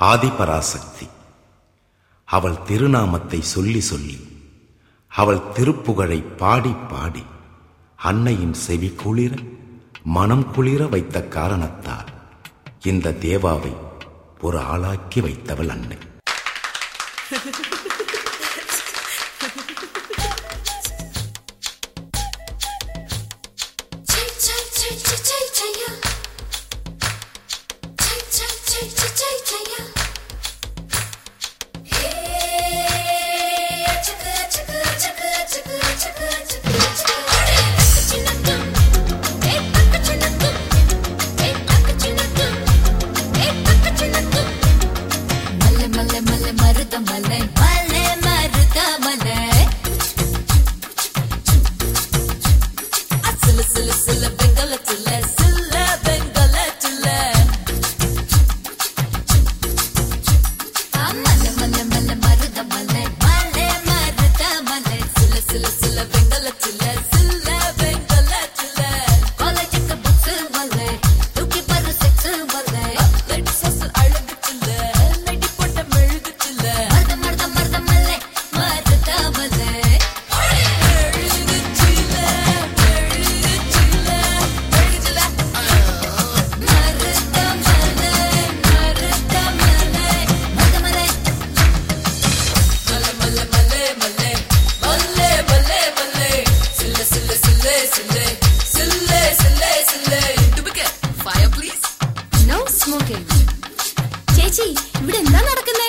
ஆதிபராசக்தி. அவள் திருநாமத்தை சொல்லி சொல்லி அவள் திருப்புகழை பாடி பாடி அன்னையின் செவி குளிர மனம் குளிர வைத்த காரணத்தால் இந்த தேவாவை ஒரு ஆளாக்கி வைத்தவள் அன்னை. Let's go. ചേച്ചി ഇവിടെ എന്താ നടക്കുന്നേ?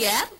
yet?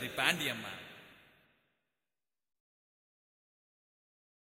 厉害吗？